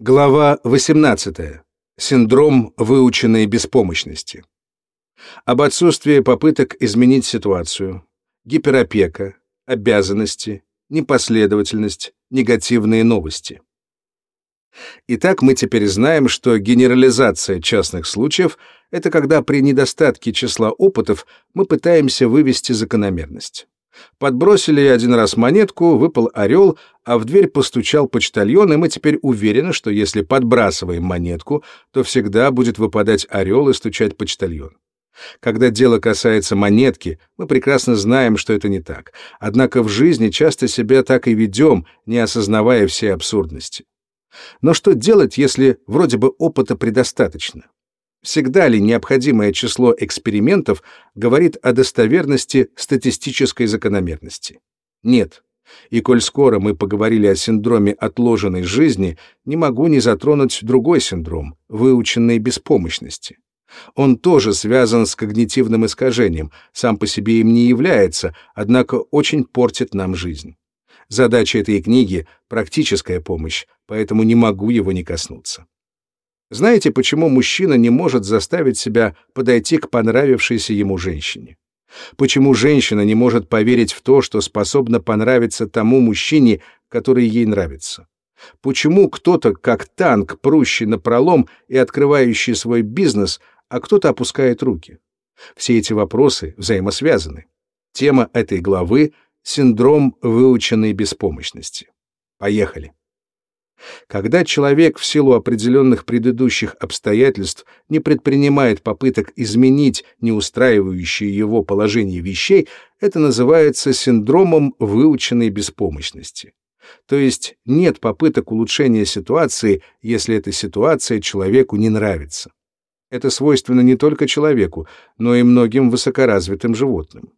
Глава 18. Синдром выученной беспомощности. Об отсутствии попыток изменить ситуацию, гиперопека, обязанности, непоследовательность, негативные новости. Итак, мы теперь знаем, что генерализация частных случаев — это когда при недостатке числа опытов мы пытаемся вывести закономерность. Подбросили один раз монетку, выпал орел, а в дверь постучал почтальон, и мы теперь уверены, что если подбрасываем монетку, то всегда будет выпадать орел и стучать почтальон. Когда дело касается монетки, мы прекрасно знаем, что это не так. Однако в жизни часто себя так и ведем, не осознавая всей абсурдности. Но что делать, если вроде бы опыта предостаточно? Всегда ли необходимое число экспериментов говорит о достоверности статистической закономерности? Нет. И коль скоро мы поговорили о синдроме отложенной жизни, не могу не затронуть другой синдром — выученной беспомощности. Он тоже связан с когнитивным искажением, сам по себе им не является, однако очень портит нам жизнь. Задача этой книги — практическая помощь, поэтому не могу его не коснуться. Знаете, почему мужчина не может заставить себя подойти к понравившейся ему женщине? Почему женщина не может поверить в то, что способна понравиться тому мужчине, который ей нравится? Почему кто-то, как танк, прущий на пролом и открывающий свой бизнес, а кто-то опускает руки? Все эти вопросы взаимосвязаны. Тема этой главы — синдром выученной беспомощности. Поехали. Когда человек в силу определенных предыдущих обстоятельств не предпринимает попыток изменить неустраивающее его положение вещей, это называется синдромом выученной беспомощности. То есть нет попыток улучшения ситуации, если эта ситуация человеку не нравится. Это свойственно не только человеку, но и многим высокоразвитым животным.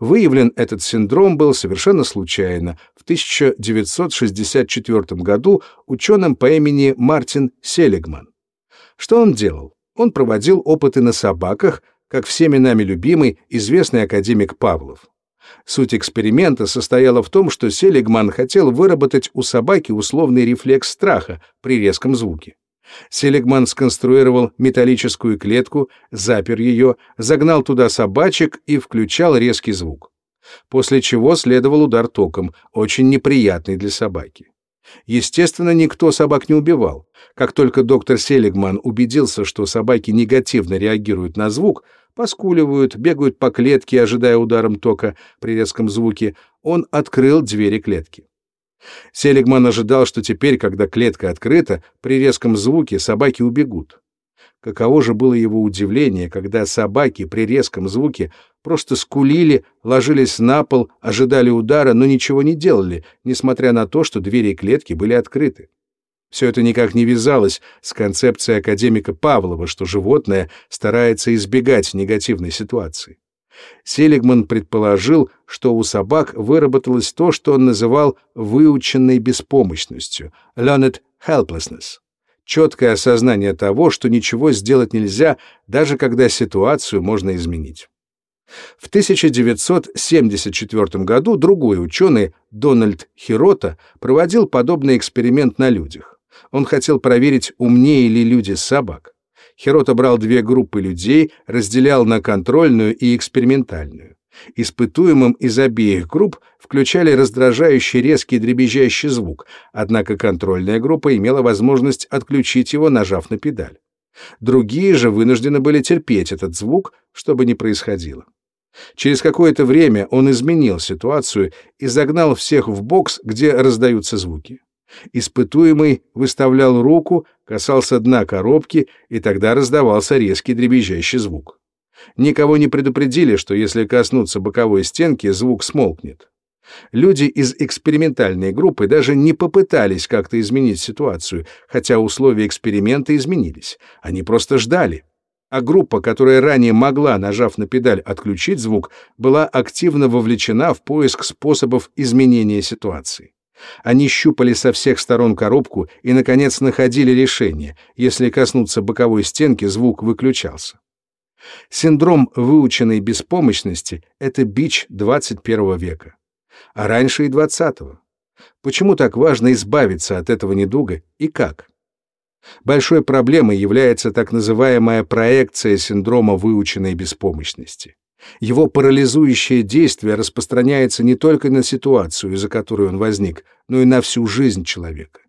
Выявлен этот синдром был совершенно случайно в 1964 году ученым по имени Мартин Селигман. Что он делал? Он проводил опыты на собаках, как всеми нами любимый известный академик Павлов. Суть эксперимента состояла в том, что Селигман хотел выработать у собаки условный рефлекс страха при резком звуке. Селигман сконструировал металлическую клетку, запер ее, загнал туда собачек и включал резкий звук. После чего следовал удар током, очень неприятный для собаки. Естественно, никто собак не убивал. Как только доктор Селигман убедился, что собаки негативно реагируют на звук, поскуливают, бегают по клетке, ожидая ударом тока при резком звуке, он открыл двери клетки. Селигман ожидал, что теперь, когда клетка открыта, при резком звуке собаки убегут. Каково же было его удивление, когда собаки при резком звуке просто скулили, ложились на пол, ожидали удара, но ничего не делали, несмотря на то, что двери клетки были открыты. Все это никак не вязалось с концепцией академика Павлова, что животное старается избегать негативной ситуации. Селигман предположил, что у собак выработалось то, что он называл выученной беспомощностью — learned helplessness. Четкое осознание того, что ничего сделать нельзя, даже когда ситуацию можно изменить. В 1974 году другой ученый, Дональд Хирота, проводил подобный эксперимент на людях. Он хотел проверить, умнее ли люди собак. Хирота брал две группы людей, разделял на контрольную и экспериментальную. Испытуемым из обеих групп включали раздражающий резкий дребезжащий звук, однако контрольная группа имела возможность отключить его, нажав на педаль. Другие же вынуждены были терпеть этот звук, чтобы не происходило. Через какое-то время он изменил ситуацию и загнал всех в бокс, где раздаются звуки. Испытуемый выставлял руку, касался дна коробки, и тогда раздавался резкий дребезжащий звук. Никого не предупредили, что если коснуться боковой стенки, звук смолкнет. Люди из экспериментальной группы даже не попытались как-то изменить ситуацию, хотя условия эксперимента изменились. Они просто ждали. А группа, которая ранее могла, нажав на педаль, отключить звук, была активно вовлечена в поиск способов изменения ситуации. Они щупали со всех сторон коробку и, наконец, находили решение. Если коснуться боковой стенки, звук выключался. Синдром выученной беспомощности — это бич 21 века. А раньше и 20-го. Почему так важно избавиться от этого недуга и как? Большой проблемой является так называемая проекция синдрома выученной беспомощности. Его парализующее действие распространяется не только на ситуацию, из-за которой он возник, но и на всю жизнь человека.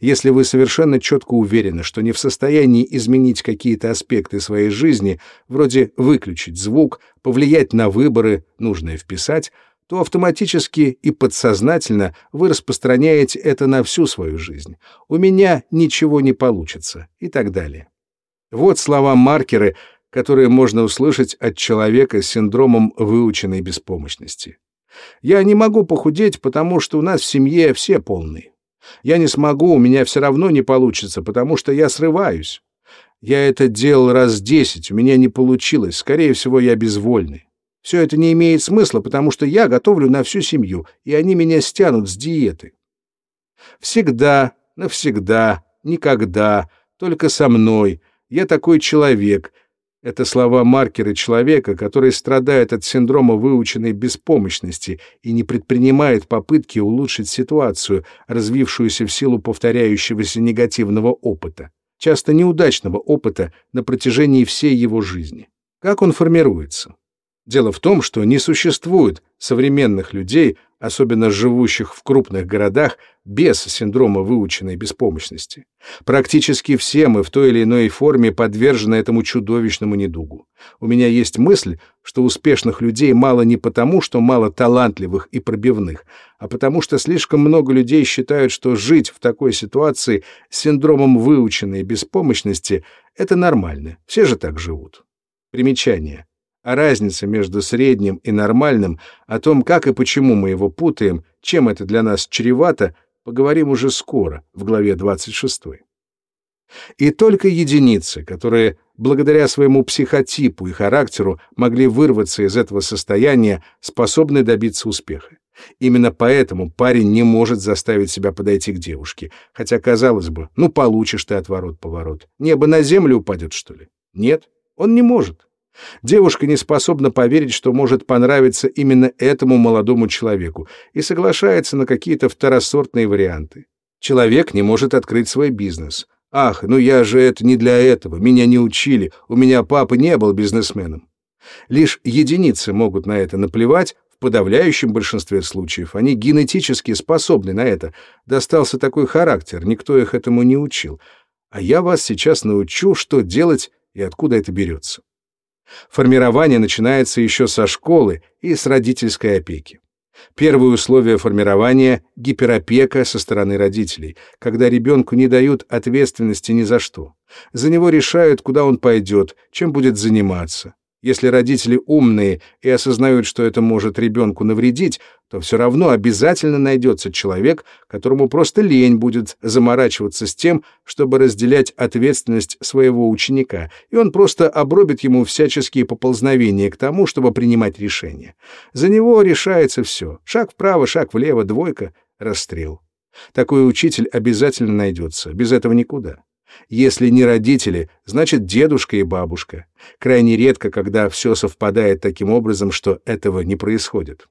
Если вы совершенно четко уверены, что не в состоянии изменить какие-то аспекты своей жизни, вроде выключить звук, повлиять на выборы, нужное вписать, то автоматически и подсознательно вы распространяете это на всю свою жизнь. У меня ничего не получится и так далее. Вот слова-маркеры, которые можно услышать от человека с синдромом выученной беспомощности. Я не могу похудеть, потому что у нас в семье все полные. Я не смогу, у меня все равно не получится, потому что я срываюсь. Я это делал раз десять, у меня не получилось, скорее всего, я безвольный. Все это не имеет смысла, потому что я готовлю на всю семью, и они меня стянут с диеты. Всегда, навсегда, никогда, только со мной. Я такой человек — это слова-маркеры человека, который страдает от синдрома выученной беспомощности и не предпринимает попытки улучшить ситуацию, развившуюся в силу повторяющегося негативного опыта, часто неудачного опыта на протяжении всей его жизни. Как он формируется? Дело в том, что не существует современных людей, особенно живущих в крупных городах, без синдрома выученной беспомощности. Практически все мы в той или иной форме подвержены этому чудовищному недугу. У меня есть мысль, что успешных людей мало не потому, что мало талантливых и пробивных, а потому что слишком много людей считают, что жить в такой ситуации с синдромом выученной беспомощности — это нормально, все же так живут. Примечание. О разнице между средним и нормальным, о том, как и почему мы его путаем, чем это для нас чревато, поговорим уже скоро, в главе 26. И только единицы, которые благодаря своему психотипу и характеру могли вырваться из этого состояния, способны добиться успеха. Именно поэтому парень не может заставить себя подойти к девушке, хотя, казалось бы, ну получишь ты отворот-поворот. Небо на землю упадет, что ли? Нет, он не может. Девушка не способна поверить, что может понравиться именно этому молодому человеку, и соглашается на какие-то второсортные варианты. Человек не может открыть свой бизнес. «Ах, ну я же это не для этого, меня не учили, у меня папа не был бизнесменом». Лишь единицы могут на это наплевать, в подавляющем большинстве случаев они генетически способны на это. Достался такой характер, никто их этому не учил. А я вас сейчас научу, что делать и откуда это берется. Формирование начинается еще со школы и с родительской опеки. Первое условие формирования — гиперопека со стороны родителей, когда ребенку не дают ответственности ни за что. За него решают, куда он пойдет, чем будет заниматься. Если родители умные и осознают, что это может ребенку навредить, то все равно обязательно найдется человек, которому просто лень будет заморачиваться с тем, чтобы разделять ответственность своего ученика, и он просто обробит ему всяческие поползновения к тому, чтобы принимать решения. За него решается все. Шаг вправо, шаг влево, двойка, расстрел. Такой учитель обязательно найдется, без этого никуда. Если не родители, значит дедушка и бабушка. Крайне редко, когда все совпадает таким образом, что этого не происходит.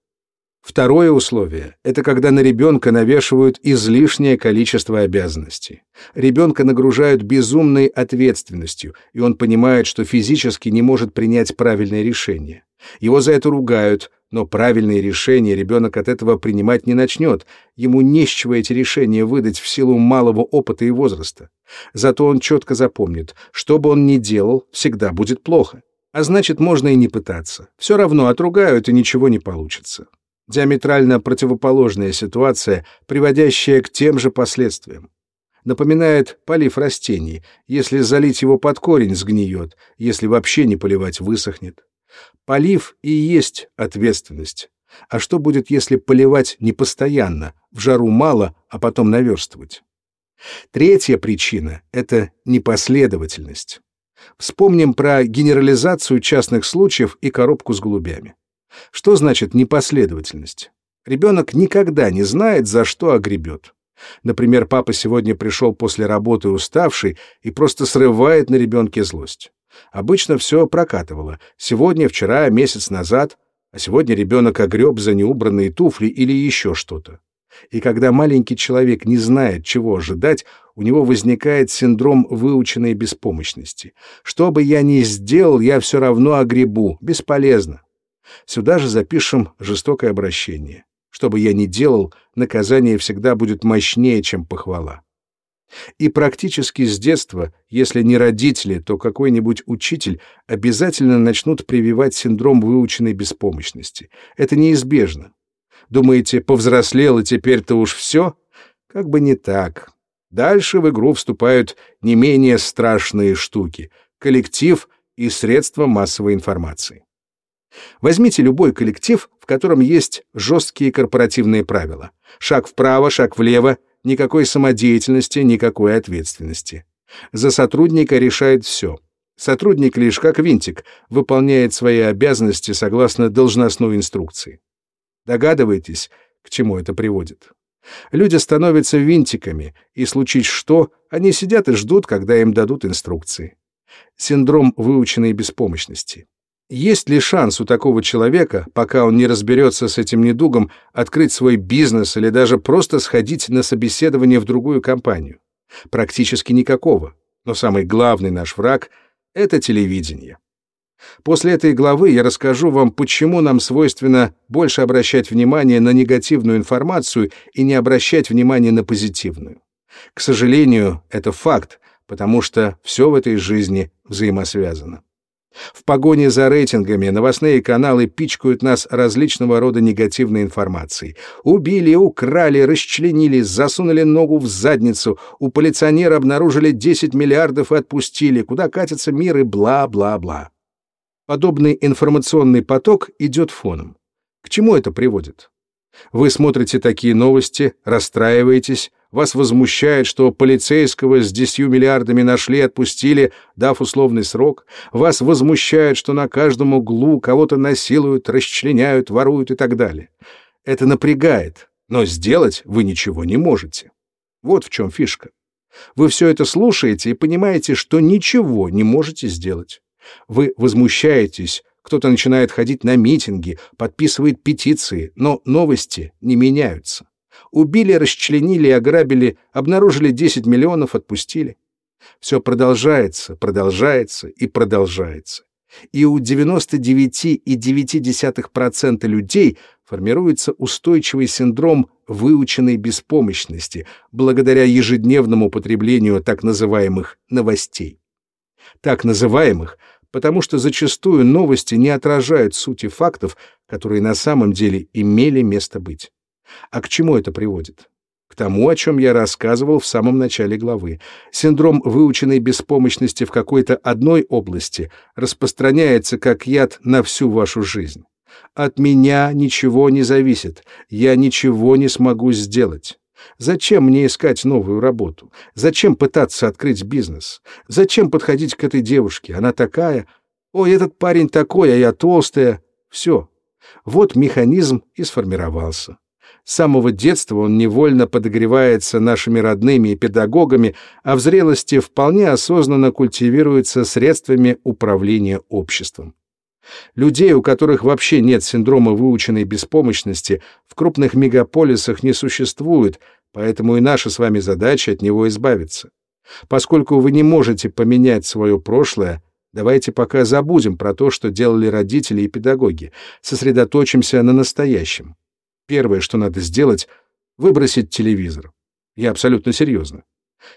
Второе условие — это когда на ребенка навешивают излишнее количество обязанностей. Ребенка нагружают безумной ответственностью, и он понимает, что физически не может принять правильное решение. Его за это ругают, но правильные решения ребенок от этого принимать не начнет. Ему не с чего эти решения выдать в силу малого опыта и возраста. Зато он четко запомнит, что бы он ни делал, всегда будет плохо. А значит, можно и не пытаться. Все равно отругают, и ничего не получится. Диаметрально противоположная ситуация, приводящая к тем же последствиям. Напоминает полив растений. Если залить его под корень, сгниет. Если вообще не поливать, высохнет. Полив и есть ответственность. А что будет, если поливать непостоянно, в жару мало, а потом наверстывать? Третья причина — это непоследовательность. Вспомним про генерализацию частных случаев и коробку с голубями. Что значит непоследовательность? Ребенок никогда не знает, за что огребет. Например, папа сегодня пришел после работы уставший и просто срывает на ребенке злость. Обычно все прокатывало. Сегодня, вчера, месяц назад, а сегодня ребенок огреб за неубранные туфли или еще что-то. И когда маленький человек не знает, чего ожидать, у него возникает синдром выученной беспомощности. Что бы я ни сделал, я все равно огребу. Бесполезно. Сюда же запишем жестокое обращение. Что бы я ни делал, наказание всегда будет мощнее, чем похвала. И практически с детства, если не родители, то какой-нибудь учитель обязательно начнут прививать синдром выученной беспомощности. Это неизбежно. Думаете, повзрослел и теперь-то уж все? Как бы не так. Дальше в игру вступают не менее страшные штуки — коллектив и средства массовой информации. Возьмите любой коллектив, в котором есть жесткие корпоративные правила. Шаг вправо, шаг влево, никакой самодеятельности, никакой ответственности. За сотрудника решает все. Сотрудник лишь как винтик выполняет свои обязанности согласно должностной инструкции. Догадываетесь, к чему это приводит? Люди становятся винтиками, и случись что, они сидят и ждут, когда им дадут инструкции. Синдром выученной беспомощности. Есть ли шанс у такого человека, пока он не разберется с этим недугом, открыть свой бизнес или даже просто сходить на собеседование в другую компанию? Практически никакого. Но самый главный наш враг — это телевидение. После этой главы я расскажу вам, почему нам свойственно больше обращать внимание на негативную информацию и не обращать внимания на позитивную. К сожалению, это факт, потому что все в этой жизни взаимосвязано. В погоне за рейтингами новостные каналы пичкают нас различного рода негативной информацией. Убили, украли, расчленили, засунули ногу в задницу, у полиционера обнаружили 10 миллиардов и отпустили, куда катится мир и бла-бла-бла. Подобный информационный поток идет фоном. К чему это приводит? Вы смотрите такие новости, расстраиваетесь, вас возмущает, что полицейского с десятью миллиардами нашли и отпустили, дав условный срок. Вас возмущает, что на каждом углу кого-то насилуют, расчленяют, воруют и так далее. Это напрягает, но сделать вы ничего не можете. Вот в чем фишка. Вы все это слушаете и понимаете, что ничего не можете сделать. Вы возмущаетесь, кто-то начинает ходить на митинги, подписывает петиции, но новости не меняются. Убили, расчленили и ограбили, обнаружили 10 миллионов, отпустили. Все продолжается, продолжается и продолжается. И у 99,9% людей формируется устойчивый синдром выученной беспомощности благодаря ежедневному потреблению так называемых новостей. Так называемых – потому что зачастую новости не отражают сути фактов, которые на самом деле имели место быть. А к чему это приводит? К тому, о чем я рассказывал в самом начале главы. Синдром выученной беспомощности в какой-то одной области распространяется как яд на всю вашу жизнь. От меня ничего не зависит, я ничего не смогу сделать. Зачем мне искать новую работу? Зачем пытаться открыть бизнес? Зачем подходить к этой девушке? Она такая. Ой, этот парень такой, а я толстая. Все. Вот механизм и сформировался. С самого детства он невольно подогревается нашими родными и педагогами, а в зрелости вполне осознанно культивируется средствами управления обществом. Людей, у которых вообще нет синдрома выученной беспомощности, в крупных мегаполисах не существует, поэтому и наша с вами задача от него избавиться. Поскольку вы не можете поменять свое прошлое, давайте пока забудем про то, что делали родители и педагоги, сосредоточимся на настоящем. Первое, что надо сделать — выбросить телевизор. Я абсолютно серьезно.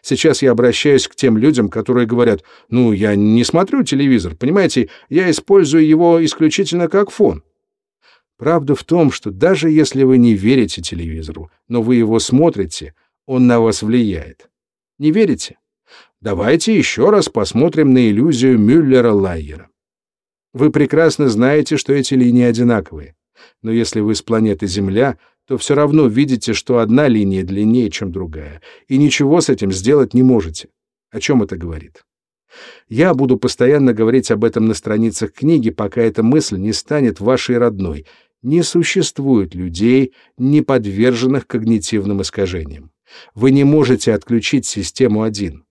Сейчас я обращаюсь к тем людям, которые говорят, ну, я не смотрю телевизор, понимаете, я использую его исключительно как фон. Правда в том, что даже если вы не верите телевизору, но вы его смотрите, он на вас влияет. Не верите? Давайте еще раз посмотрим на иллюзию Мюллера-Лайера. Вы прекрасно знаете, что эти линии одинаковые. Но если вы с планеты Земля, то все равно видите, что одна линия длиннее, чем другая, и ничего с этим сделать не можете. О чем это говорит? Я буду постоянно говорить об этом на страницах книги, пока эта мысль не станет вашей родной. Не существует людей, не подверженных когнитивным искажениям. Вы не можете отключить систему один.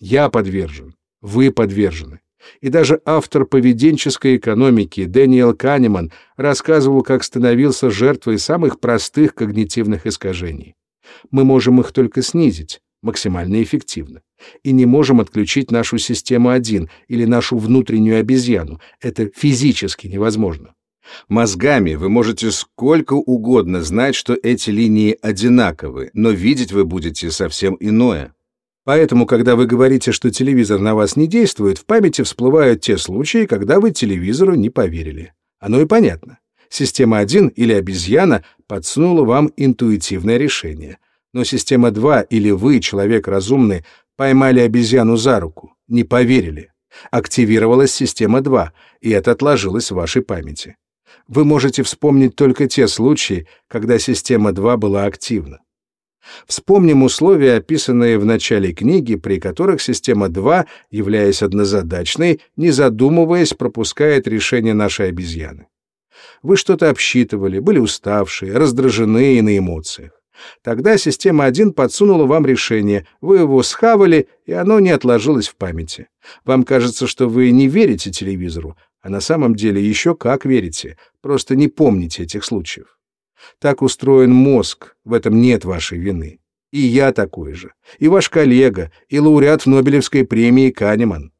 Я подвержен, вы подвержены. И даже автор поведенческой экономики Дэниел Канеман рассказывал, как становился жертвой самых простых когнитивных искажений. Мы можем их только снизить, максимально эффективно. И не можем отключить нашу систему 1 или нашу внутреннюю обезьяну. Это физически невозможно. Мозгами вы можете сколько угодно знать, что эти линии одинаковы, но видеть вы будете совсем иное. Поэтому, когда вы говорите, что телевизор на вас не действует, в памяти всплывают те случаи, когда вы телевизору не поверили. Оно и понятно. Система 1 или обезьяна подсунула вам интуитивное решение. Но система 2 или вы, человек разумный, поймали обезьяну за руку, не поверили. Активировалась система 2, и это отложилось в вашей памяти вы можете вспомнить только те случаи, когда система 2 была активна. Вспомним условия, описанные в начале книги, при которых система 2, являясь однозадачной, не задумываясь, пропускает решение нашей обезьяны. Вы что-то обсчитывали, были уставшие, раздражены и на эмоциях. Тогда система 1 подсунула вам решение, вы его схавали, и оно не отложилось в памяти. Вам кажется, что вы не верите телевизору, а на самом деле еще как верите, просто не помните этих случаев. Так устроен мозг, в этом нет вашей вины. И я такой же, и ваш коллега, и лауреат Нобелевской премии Канеман.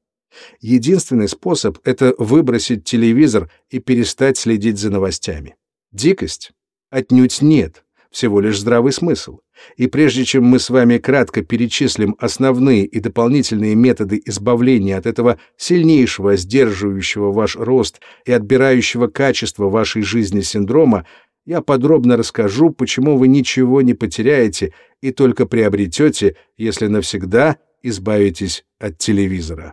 Единственный способ — это выбросить телевизор и перестать следить за новостями. Дикость? Отнюдь нет всего лишь здравый смысл. И прежде чем мы с вами кратко перечислим основные и дополнительные методы избавления от этого сильнейшего сдерживающего ваш рост и отбирающего качество вашей жизни синдрома, я подробно расскажу, почему вы ничего не потеряете и только приобретете, если навсегда избавитесь от телевизора.